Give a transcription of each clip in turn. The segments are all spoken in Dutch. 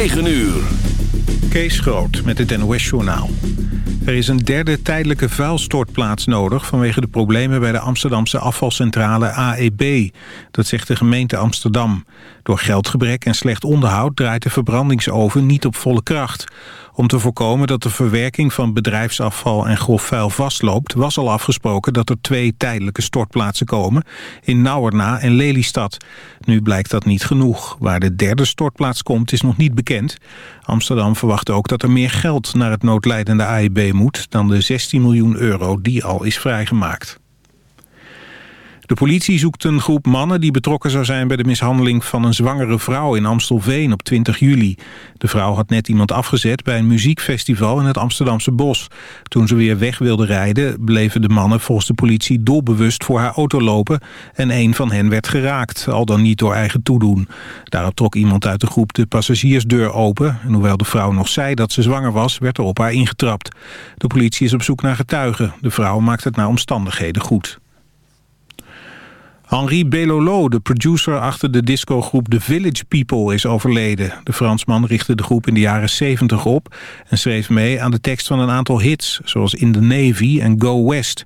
9 uur. Kees Groot met het NOS-journaal. Er is een derde tijdelijke vuilstortplaats nodig... vanwege de problemen bij de Amsterdamse afvalcentrale AEB. Dat zegt de gemeente Amsterdam. Door geldgebrek en slecht onderhoud draait de verbrandingsoven niet op volle kracht. Om te voorkomen dat de verwerking van bedrijfsafval en grof vuil vastloopt... was al afgesproken dat er twee tijdelijke stortplaatsen komen... in Nauwerna en Lelystad. Nu blijkt dat niet genoeg. Waar de derde stortplaats komt is nog niet bekend. Amsterdam verwacht ook dat er meer geld naar het noodlijdende AIB moet... dan de 16 miljoen euro die al is vrijgemaakt. De politie zoekt een groep mannen die betrokken zou zijn bij de mishandeling van een zwangere vrouw in Amstelveen op 20 juli. De vrouw had net iemand afgezet bij een muziekfestival in het Amsterdamse bos. Toen ze weer weg wilde rijden bleven de mannen volgens de politie doelbewust voor haar auto lopen en een van hen werd geraakt, al dan niet door eigen toedoen. Daarop trok iemand uit de groep de passagiersdeur open en hoewel de vrouw nog zei dat ze zwanger was, werd er op haar ingetrapt. De politie is op zoek naar getuigen. De vrouw maakt het naar omstandigheden goed. Henri Belolo, de producer achter de discogroep The Village People, is overleden. De Fransman richtte de groep in de jaren 70 op... en schreef mee aan de tekst van een aantal hits... zoals In the Navy en Go West.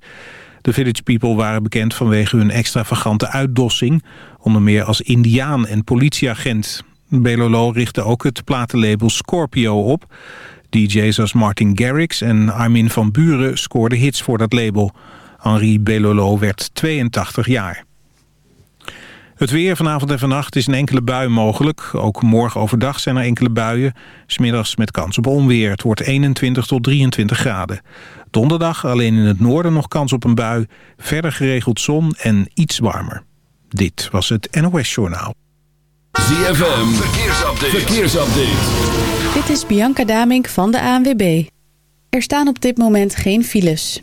The Village People waren bekend vanwege hun extravagante uitdossing... onder meer als indiaan en politieagent. Belolo richtte ook het platenlabel Scorpio op... DJ's als Martin Garrix en Armin van Buren scoorden hits voor dat label. Henri Belolo werd 82 jaar. Het weer vanavond en vannacht is een enkele bui mogelijk. Ook morgen overdag zijn er enkele buien. Smiddags met kans op onweer. Het wordt 21 tot 23 graden. Donderdag alleen in het noorden nog kans op een bui. Verder geregeld zon en iets warmer. Dit was het NOS Journaal. ZFM, verkeersupdate. verkeersupdate. Dit is Bianca Damink van de ANWB. Er staan op dit moment geen files.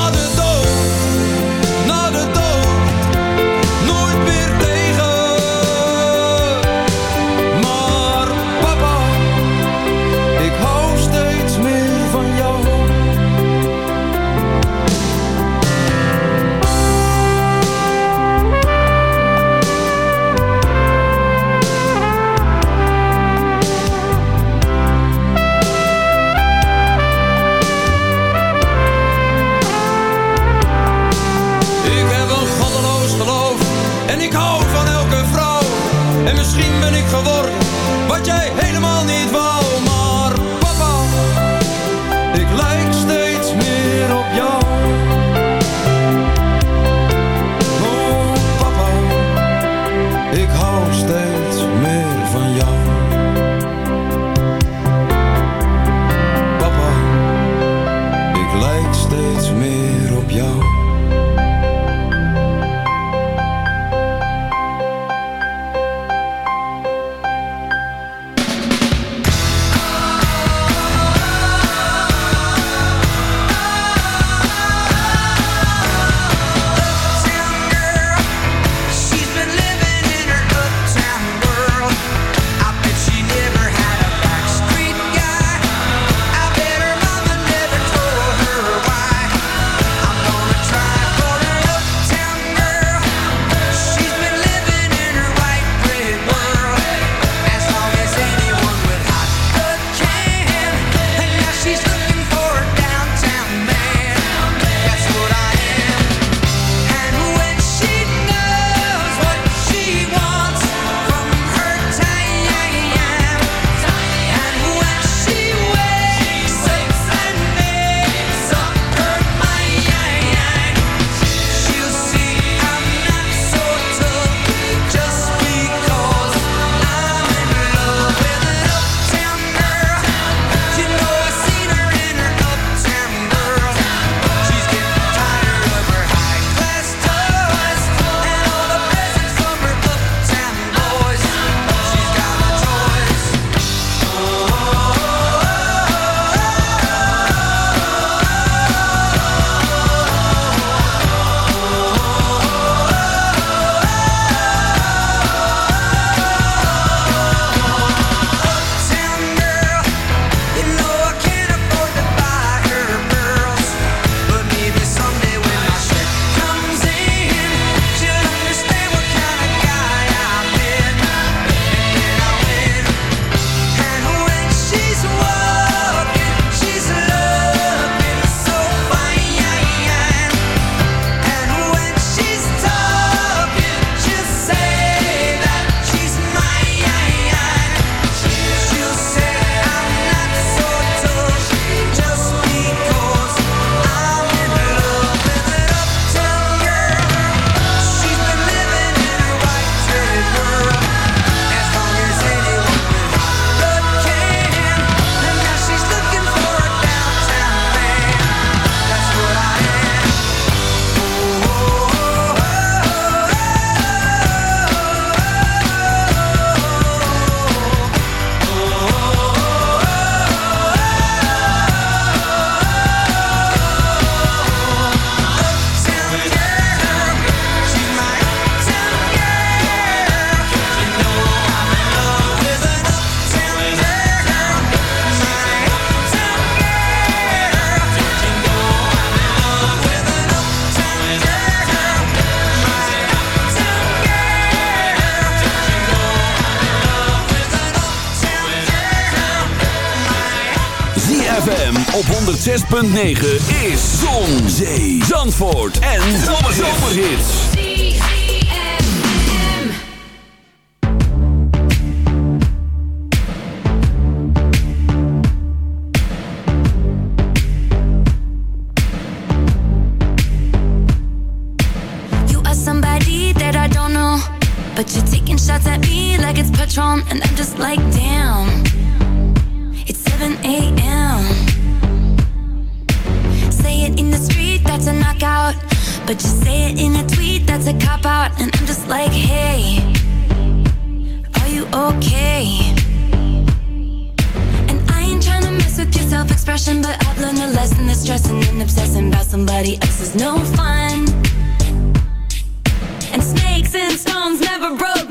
misschien ben ik gewoon 106.9 is Zon, Zee, Zandvoort en Zomerhits. You are somebody that I don't know. But you taking shots at me like it's Patron. And I'm just like, damn. It's 7 a.m. it in the street, that's a knockout. But you say it in a tweet, that's a cop out. And I'm just like, hey, are you okay? And I ain't trying to mess with your self expression, but I've learned a lesson that stressing and obsessing about somebody else is no fun. And snakes and stones never broke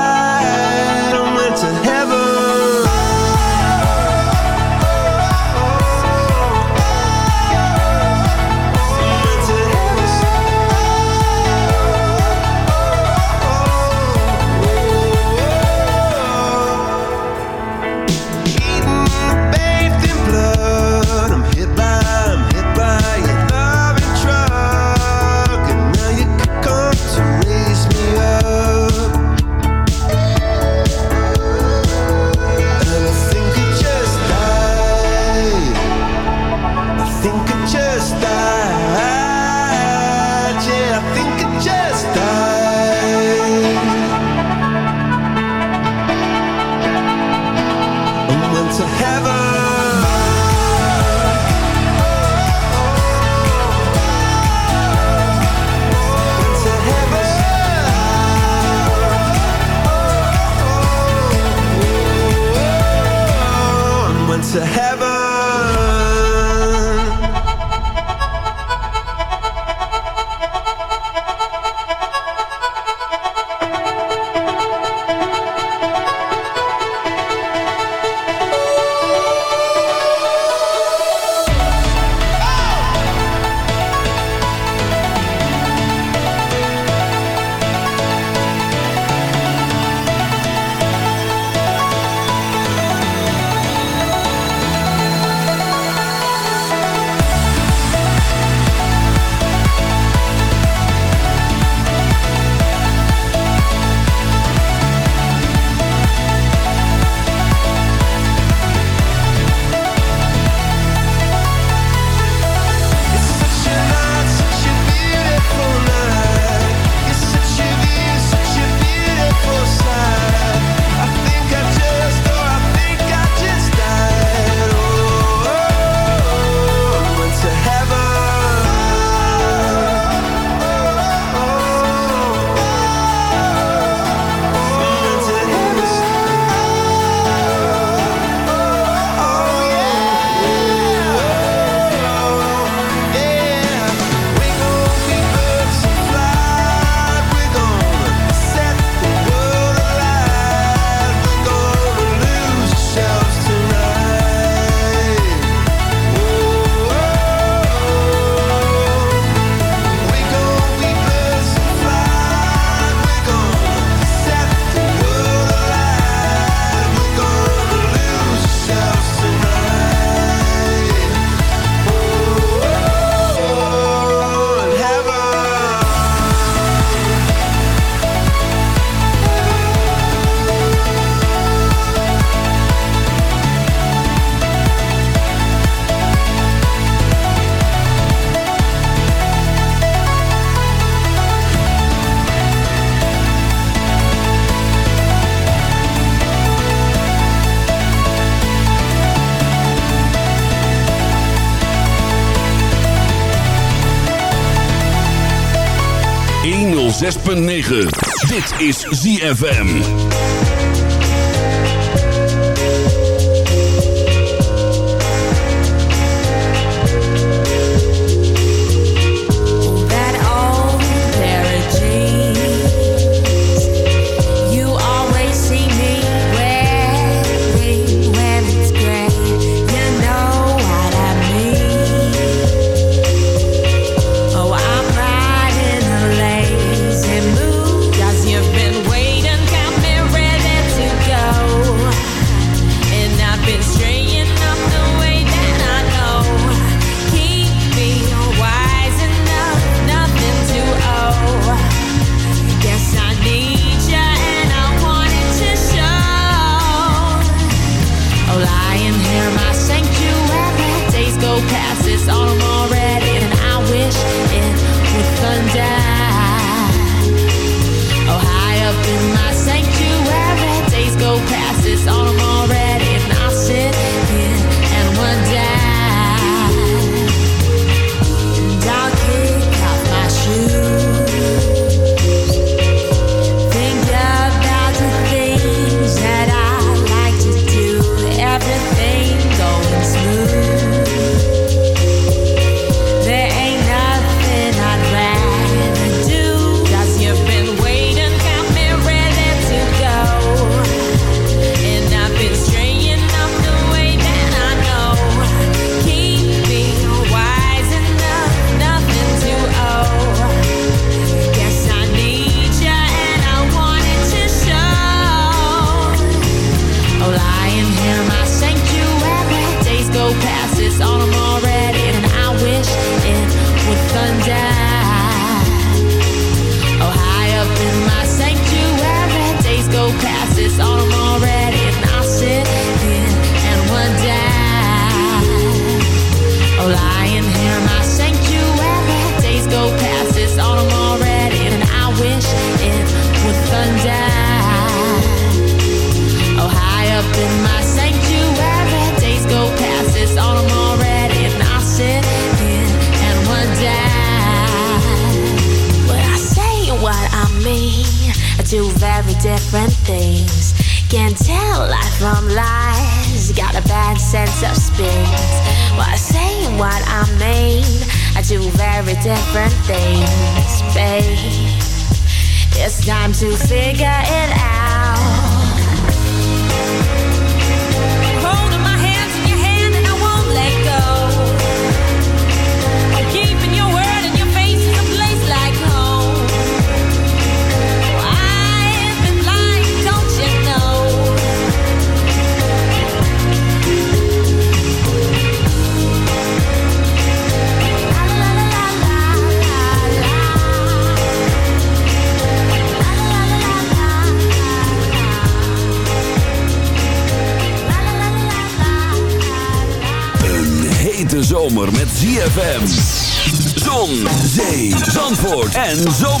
6.9. Dit is ZFM. time to figure ZFM. Zon, zee, zandvoort en zo.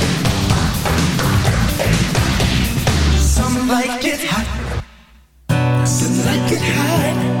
like it hot. Doesn't like it hot.